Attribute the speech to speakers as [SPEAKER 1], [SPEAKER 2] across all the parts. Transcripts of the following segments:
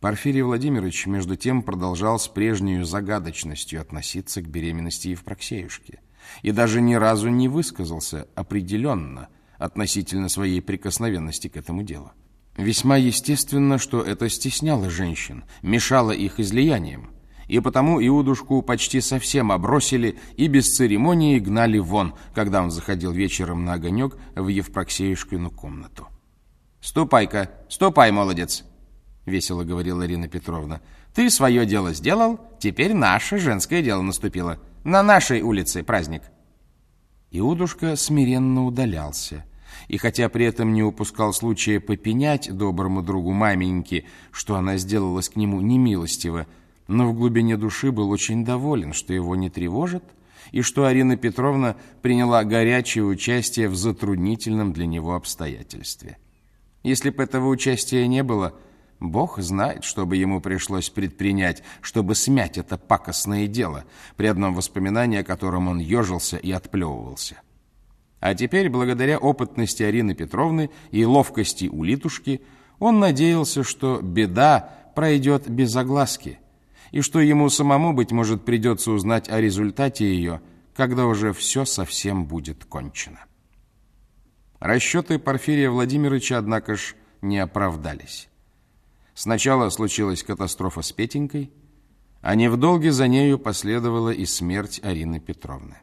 [SPEAKER 1] Порфирий Владимирович, между тем, продолжал с прежней загадочностью относиться к беременности Евпроксеюшки и даже ни разу не высказался определенно относительно своей прикосновенности к этому делу. Весьма естественно, что это стесняло женщин, мешало их излияниям, и потому Иудушку почти совсем обросили и без церемонии гнали вон, когда он заходил вечером на огонек в Евпроксеюшкину комнату. «Ступай-ка, ступай, молодец!» — весело говорила Ирина Петровна. «Ты свое дело сделал, теперь наше женское дело наступило. На нашей улице праздник». Иудушка смиренно удалялся. И хотя при этом не упускал случая попенять доброму другу маменьки, что она сделалась к нему немилостиво, но в глубине души был очень доволен, что его не тревожит, и что Арина Петровна приняла горячее участие в затруднительном для него обстоятельстве. Если бы этого участия не было, Бог знает, что бы ему пришлось предпринять, чтобы смять это пакостное дело, при одном воспоминании о котором он ежился и отплевывался. А теперь, благодаря опытности Арины Петровны и ловкости улитушки, он надеялся, что беда пройдет без огласки, и что ему самому, быть может, придется узнать о результате ее, когда уже все совсем будет кончено. Расчеты Порфирия Владимировича, однако ж, не оправдались. Сначала случилась катастрофа с Петенькой, а не в долге за нею последовала и смерть Арины Петровны.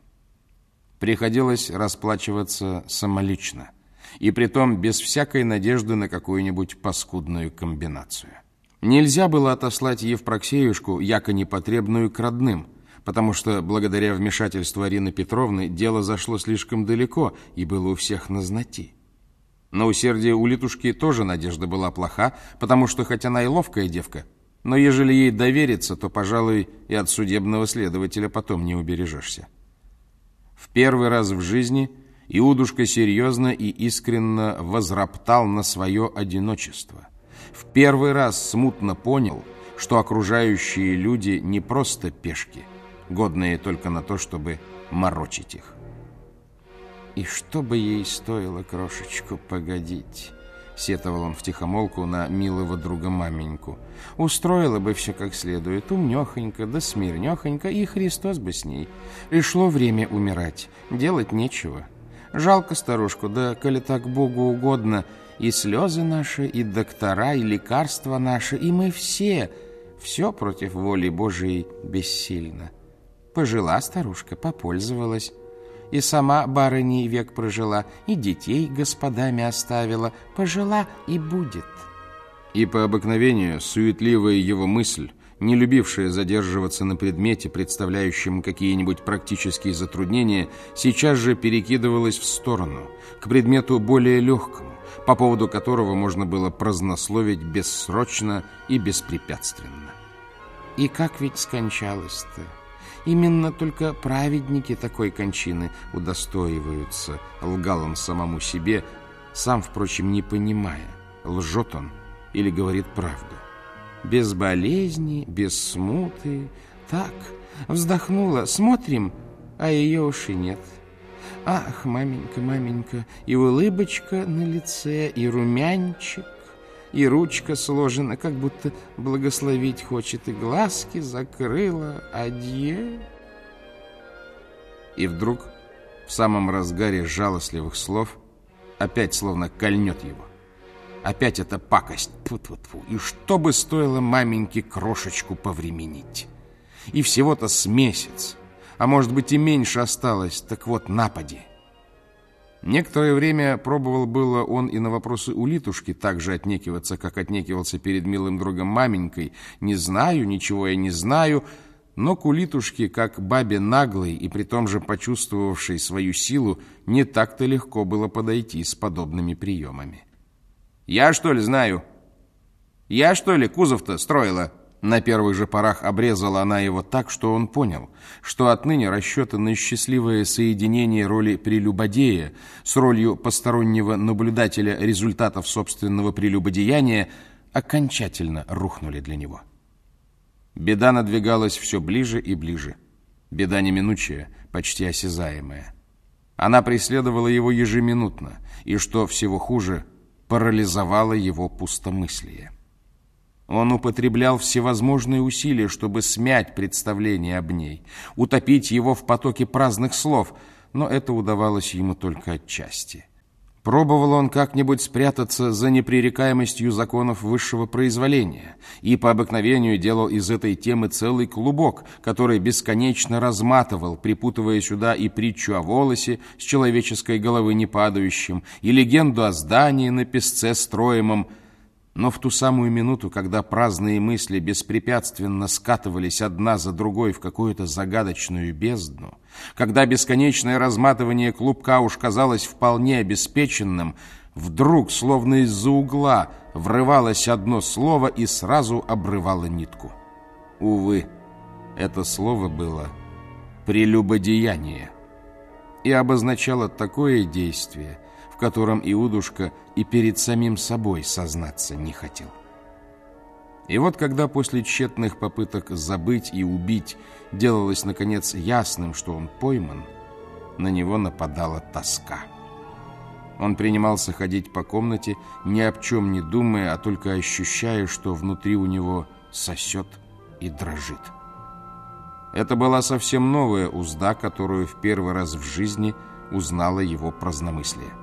[SPEAKER 1] Приходилось расплачиваться самолично, и притом без всякой надежды на какую-нибудь паскудную комбинацию. Нельзя было отослать Евпроксеюшку, яко непотребную, к родным, потому что благодаря вмешательству Арины Петровны дело зашло слишком далеко и было у всех на знати. На усердие у Литушки тоже надежда была плоха, потому что хоть она и ловкая девка, но ежели ей довериться, то, пожалуй, и от судебного следователя потом не убережешься. В первый раз в жизни Иудушка серьезно и искренно возроптал на свое одиночество. В первый раз смутно понял, что окружающие люди не просто пешки, годные только на то, чтобы морочить их. И что бы ей стоило крошечку погодить, сетовал он втихомолку на милого друга маменьку. Устроила бы все как следует, умнехонько, да смирнехонько, и Христос бы с ней. Пришло время умирать, делать нечего. Жалко старушку, да коли так Богу угодно, и слезы наши, и доктора, и лекарства наши, и мы все, все против воли Божией бессильно. Пожила старушка, попользовалась и сама барыней век прожила, и детей господами оставила, пожила и будет. И по обыкновению суетливая его мысль, не любившая задерживаться на предмете, представляющем какие-нибудь практические затруднения, сейчас же перекидывалась в сторону, к предмету более легкому, по поводу которого можно было празднословить бессрочно и беспрепятственно.
[SPEAKER 2] И как ведь скончалась-то? Именно только праведники такой кончины удостоиваются, лгал он самому себе, сам, впрочем, не понимая, лжет он или говорит правду. Без болезни, без смуты, так, вздохнула, смотрим, а ее уж и нет. Ах, маменька, маменька, и улыбочка на лице, и румянчик, и ручка сложена, как будто благословить хочет, и глазки закрыла. Адье.
[SPEAKER 1] И вдруг, в самом разгаре жалостливых слов, опять словно кольнет его. Опять эта пакость. Тьфу -тьфу -тьфу. И что бы стоило маменьке крошечку повременить? И всего-то с месяц. А может быть и меньше осталось. Так вот, напади. Некоторое время пробовал было он и на вопросы улитушки так же отнекиваться, как отнекивался перед милым другом маменькой. «Не знаю, ничего я не знаю», но к улитушке, как бабе наглой и при том же почувствовавшей свою силу, не так-то легко было подойти с подобными приемами. «Я что ли знаю? Я что ли кузов-то строила?» На первых же порах обрезала она его так, что он понял, что отныне расчеты на счастливое соединение роли прелюбодея с ролью постороннего наблюдателя результатов собственного прелюбодеяния окончательно рухнули для него. Беда надвигалась все ближе и ближе. Беда неминучая, почти осязаемая. Она преследовала его ежеминутно, и, что всего хуже, парализовала его пустомыслие. Он употреблял всевозможные усилия, чтобы смять представление об ней, утопить его в потоке праздных слов, но это удавалось ему только отчасти. Пробовал он как-нибудь спрятаться за непререкаемостью законов высшего произволения и по обыкновению делал из этой темы целый клубок, который бесконечно разматывал, припутывая сюда и притчу о волосе с человеческой головы не падающим, и легенду о здании на песце строимом, но в ту самую минуту, когда праздные мысли беспрепятственно скатывались одна за другой в какую-то загадочную бездну, когда бесконечное разматывание клубка уж казалось вполне обеспеченным, вдруг, словно из-за угла, врывалось одно слово и сразу обрывало нитку. Увы, это слово было «прелюбодеяние» и обозначало такое действие, котором Иудушка и перед самим собой сознаться не хотел. И вот когда после тщетных попыток забыть и убить делалось, наконец, ясным, что он пойман, на него нападала тоска. Он принимался ходить по комнате, ни об чем не думая, а только ощущая, что внутри у него сосет и дрожит. Это была совсем новая узда, которую в первый раз в жизни узнала его праздномыслие.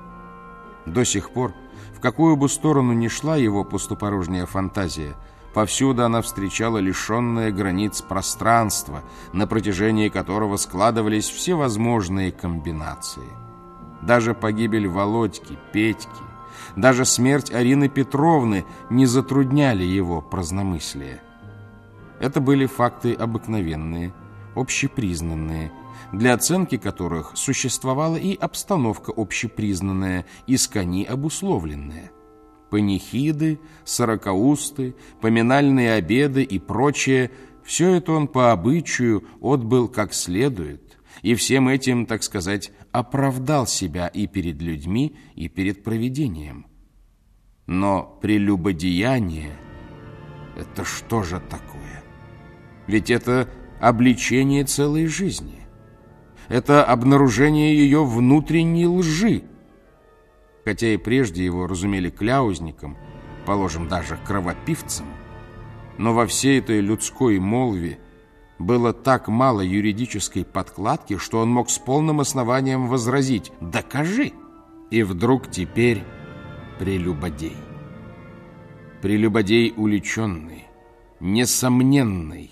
[SPEAKER 1] До сих пор, в какую бы сторону ни шла его пустопорожняя фантазия, повсюду она встречала лишенное границ пространство, на протяжении которого складывались всевозможные комбинации. Даже погибель Володьки, Петьки, даже смерть Арины Петровны не затрудняли его праздномыслие. Это были факты обыкновенные, общепризнанные, для оценки которых существовала и обстановка общепризнанная, искони обусловленная. Панихиды, сорокаусты, поминальные обеды и прочее – все это он по обычаю отбыл как следует, и всем этим, так сказать, оправдал себя и перед людьми, и перед провидением. Но прелюбодеяние – это что же такое? Ведь это обличение целой жизни это обнаружение ее внутренней лжи. Хотя и прежде его разумели кляузником, положим, даже кровопивцем, но во всей этой людской молве было так мало юридической подкладки, что он мог с полным основанием возразить «Докажи!» И вдруг теперь прелюбодей. Прелюбодей уличенный, несомненный,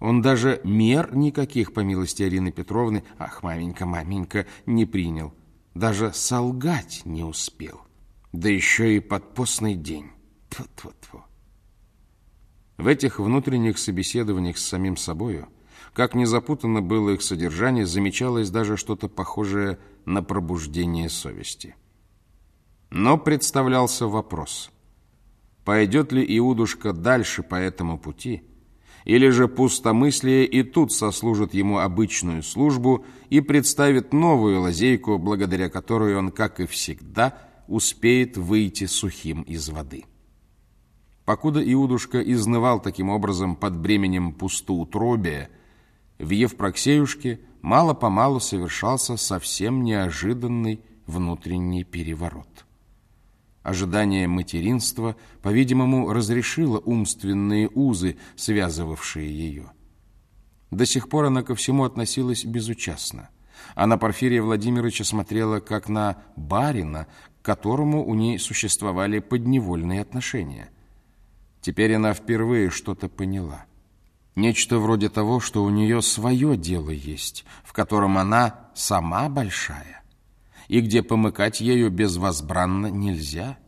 [SPEAKER 1] он даже мер никаких, по милости Арины Петровны, ах, маменька, маменька, не принял. Даже солгать не успел. Да еще и под постный день. Тьфу-тьфу-тьфу. В этих внутренних собеседованиях с самим собою, как ни запутано было их содержание, замечалось даже что-то похожее на пробуждение совести. Но представлялся вопрос, пойдет ли Иудушка дальше по этому пути – или же пустомыслие и тут сослужит ему обычную службу и представит новую лазейку, благодаря которой он, как и всегда, успеет выйти сухим из воды. Покуда Иудушка изнывал таким образом под бременем пустоутробия, в Евпроксеюшке мало-помалу совершался совсем неожиданный внутренний переворот. Ожидание материнства, по-видимому, разрешило умственные узы, связывавшие ее. До сих пор она ко всему относилась безучастно. А на Порфирия Владимировича смотрела как на барина, к которому у ней существовали подневольные отношения. Теперь она впервые что-то поняла. Нечто вроде того, что у нее свое дело есть, в котором она сама большая и где помыкать ею безвозбранно нельзя.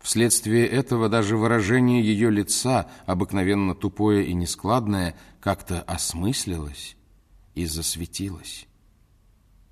[SPEAKER 1] Вследствие этого даже выражение ее лица, обыкновенно тупое и нескладное, как-то осмыслилось и засветилось.